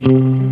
Mm-hmm.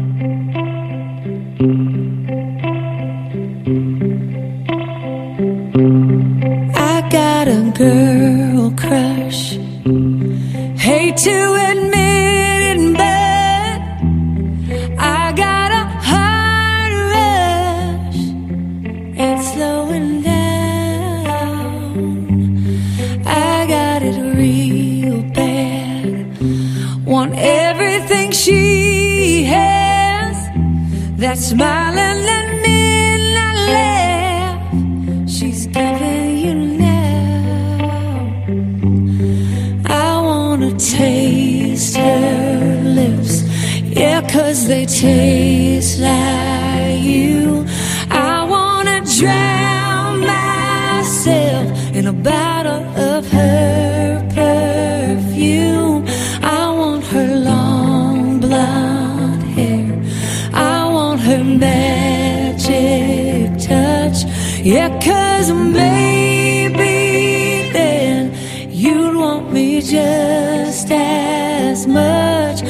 Cause maybe then. You'd want me just as much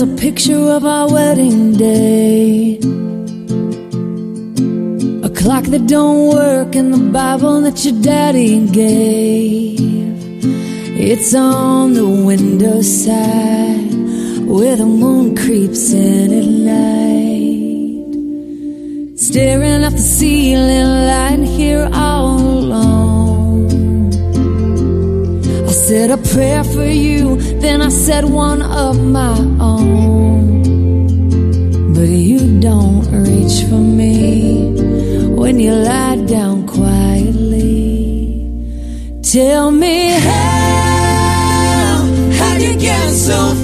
A picture of our wedding day. A clock that don't work and the Bible that your daddy gave. It's on the window side where the moon creeps in at night. Staring at the ceiling light here all said a prayer for you, then I said one of my own. But you don't reach for me when you lie down quietly. Tell me how, how'd you get so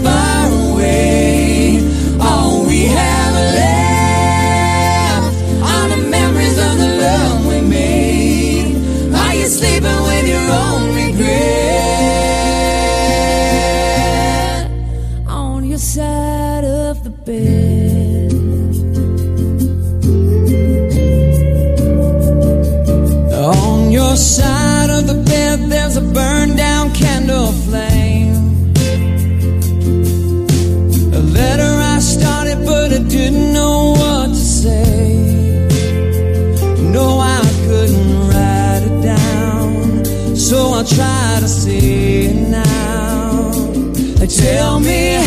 Tell me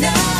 now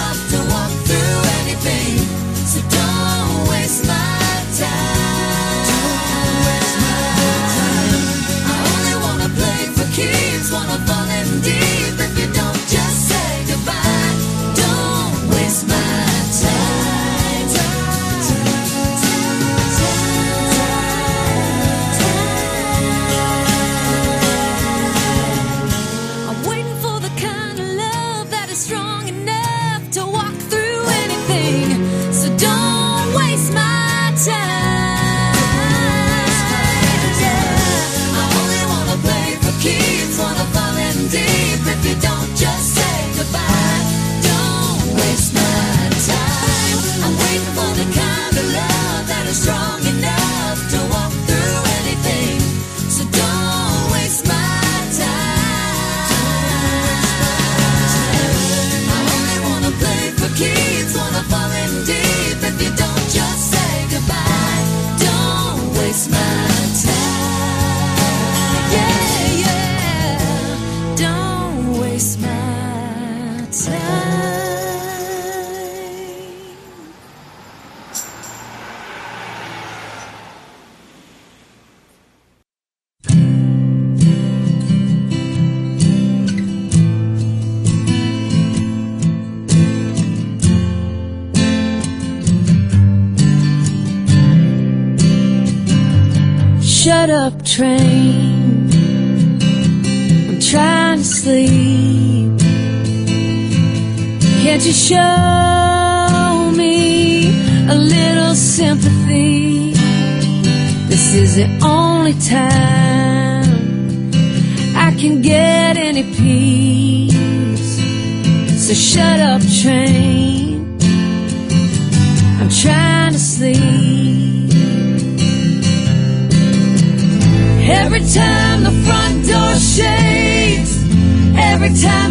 waste my time. Yeah, yeah, don't waste my time. shut up train. I'm trying to sleep. Can't you show me a little sympathy? This is the only time I can get any peace. So shut up, train. I'm trying to sleep. Every time the front door shakes, every time.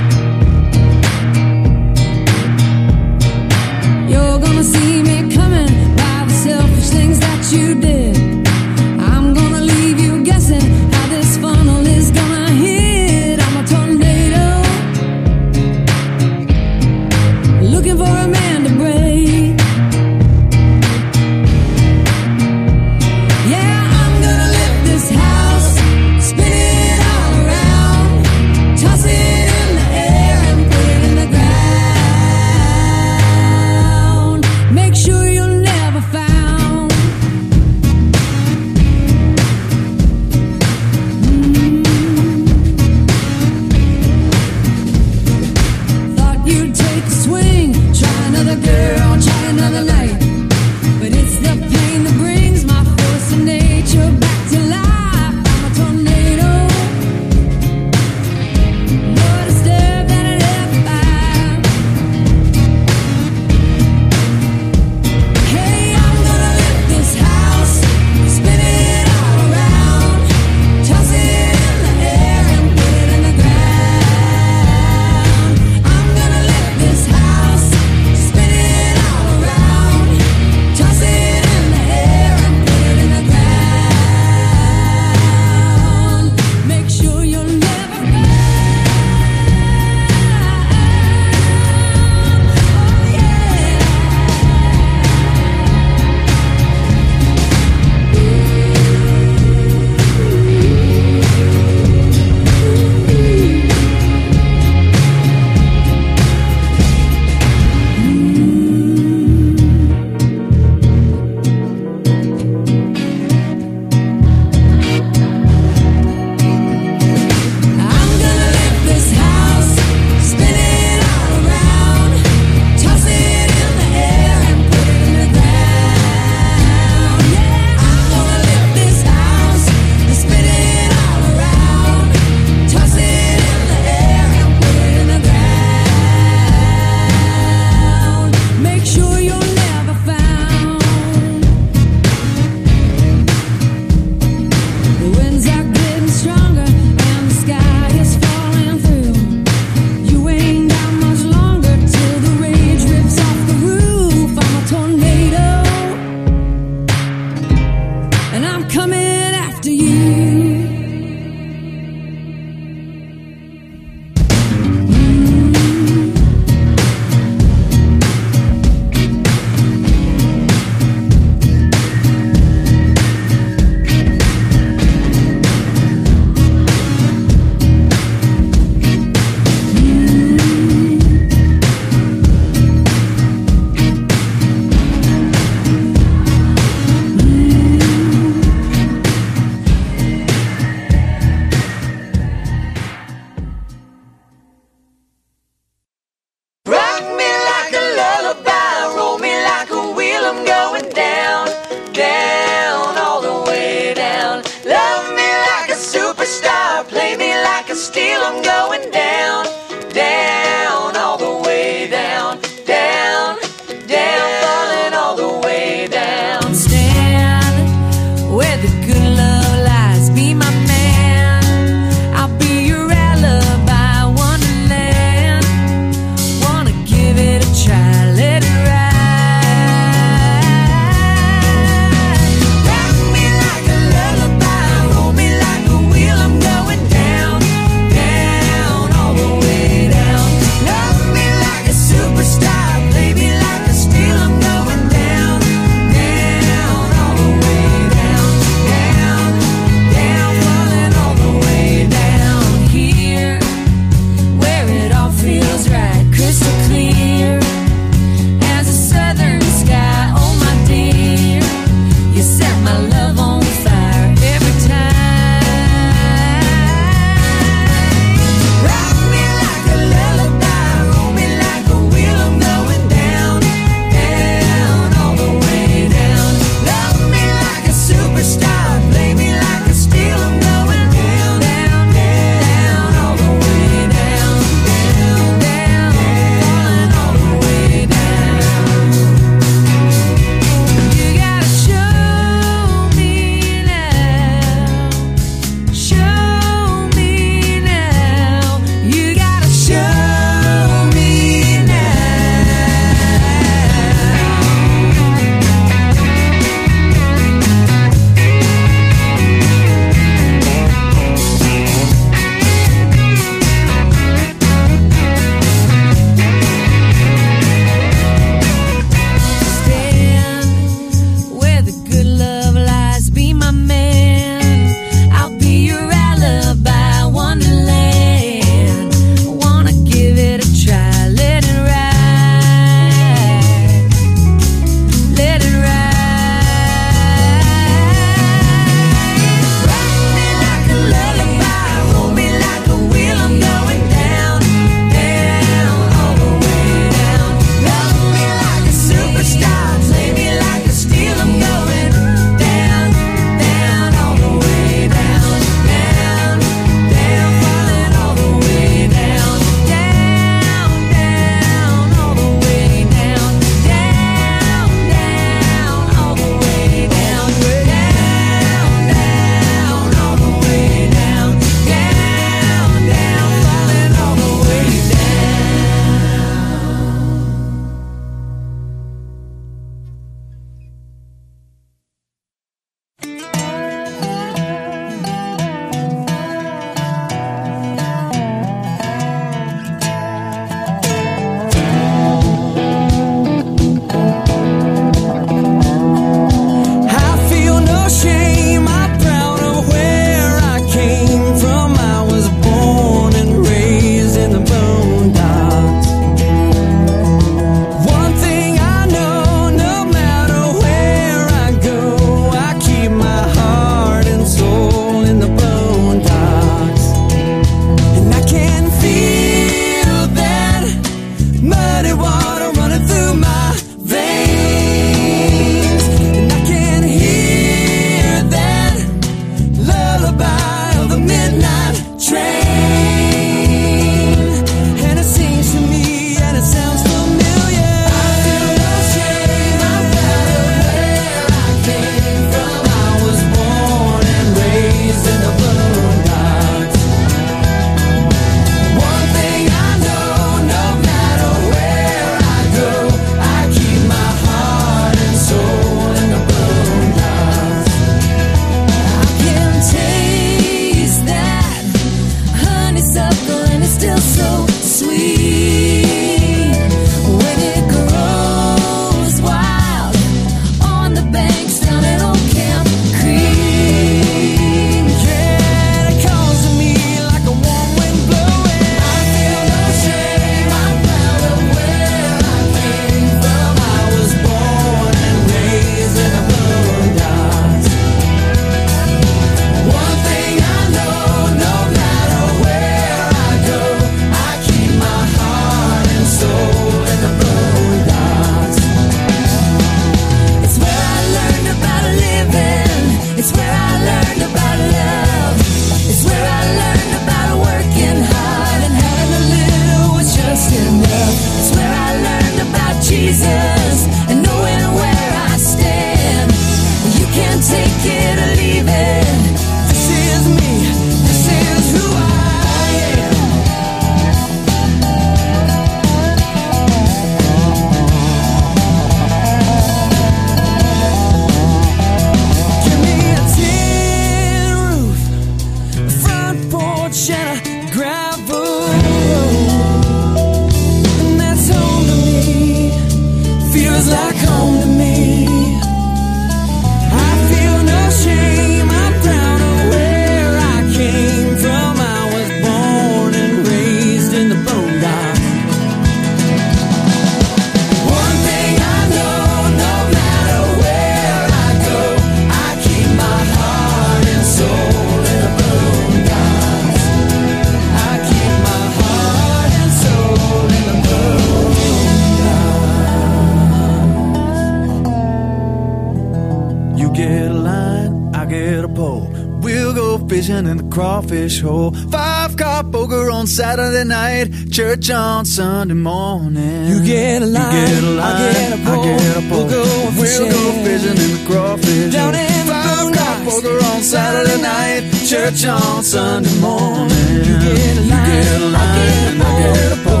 fish hole. Five car poker on Saturday night, church on Sunday morning. You get a line, you get a line, I get a pole, I get a pole. We'll go fishing, we'll go fishing in the crawfish down hole. in the Five cop poker on Saturday night, church on Sunday morning. You get a line, you get a line, I get a pole,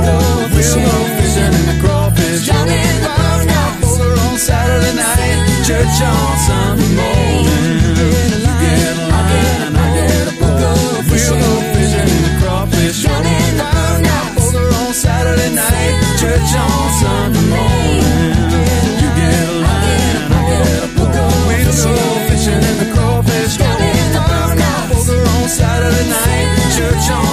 we'll go fishing in the crawfish down in the Five cop poker on Saturday night, church on Sunday morning. church on Sunday morning. You get a line, I get a poker. We go fishing in the crawfish bowl. Brown out poker on Saturday night. Church on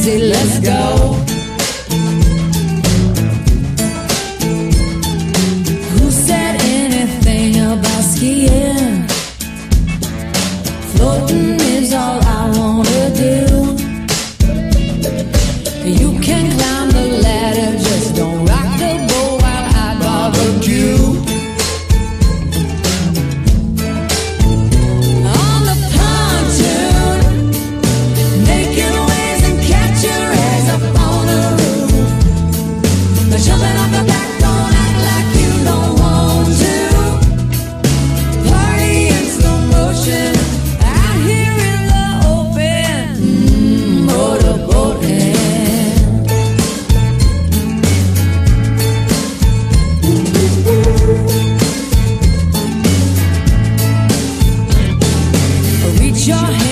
easy, let's go. Who said anything about skiing? Floating your hand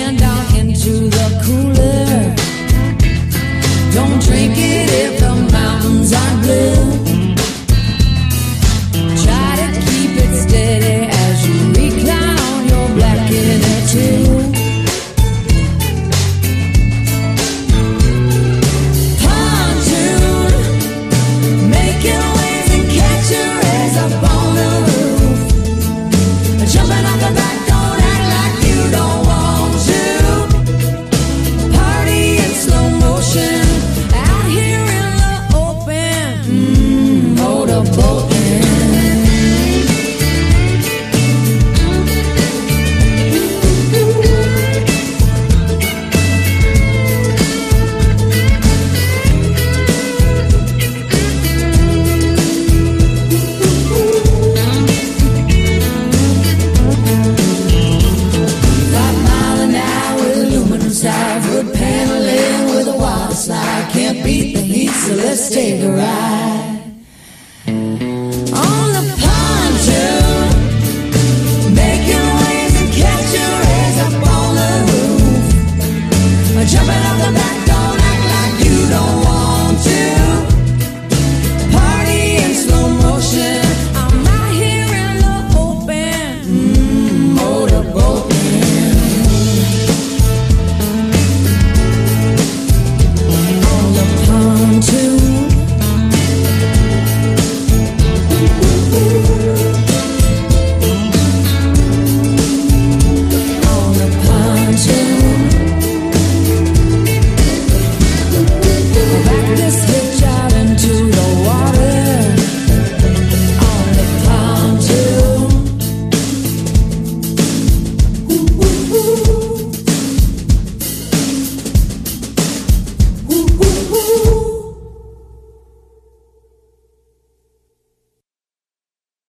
can't beat the heat, so let's take a ride.